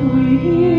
tuổi